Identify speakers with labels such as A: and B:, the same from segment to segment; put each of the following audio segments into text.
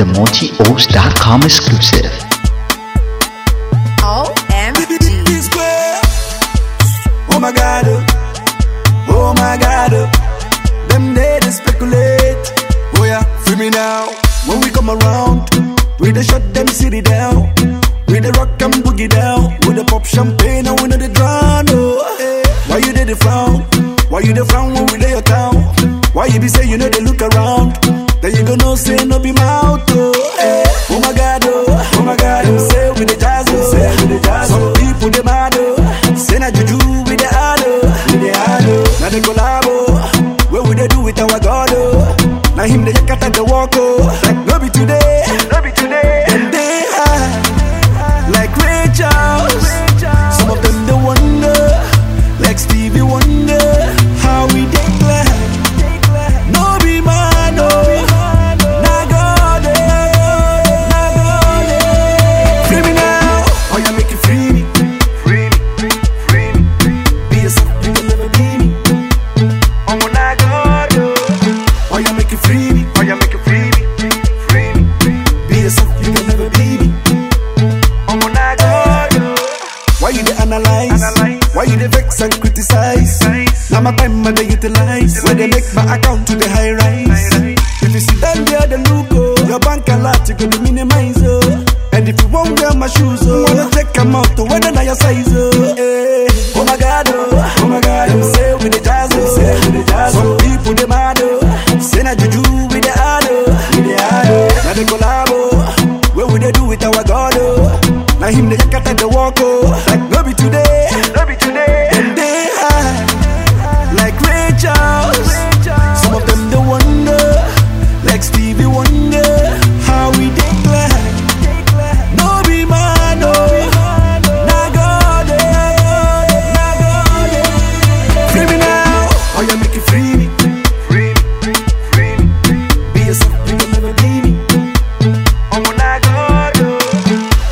A: the MochiOaks.com exclusive.
B: OMG.
C: Oh my god, oh, oh my god, oh. them they dey speculate. Oh yeah, free me now. When we come around, we dey shut them city down. We dey rock and boogie down. We dey pop champagne and we know the drown. Oh, why you dey the frown? Why you dey frown when we dey your town? Why you be say you know they look around? Then you go know say no be mouth. Oh, eh. oh my god, oh, oh my god, them say we dey jazz. Oh, say we dey jazz. Some people they mad. Oh, say na juju Why you dey analyze? Why you dey vex and criticize? Now my time I dey utilize. When they make my account to the high rise. If you see them there, the look oh, your bank a lot you gonna minimize oh. And if you won't wear my shoes oh, wanna take 'em out to whether na your size oh. Eh. Oh my God oh, oh my God.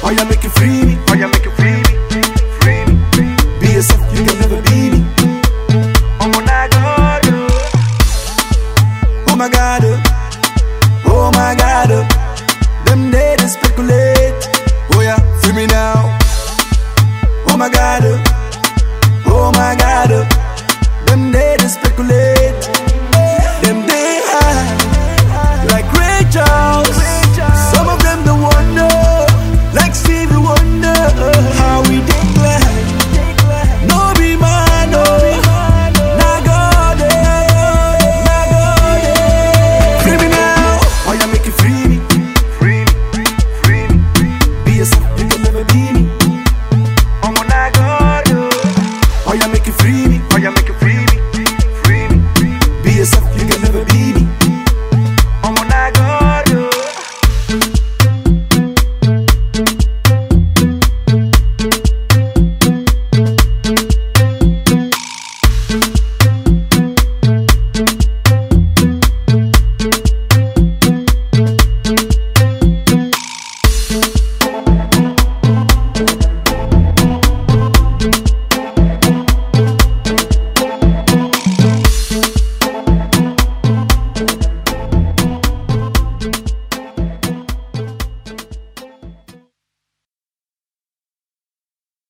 C: Oh yeah make you free me,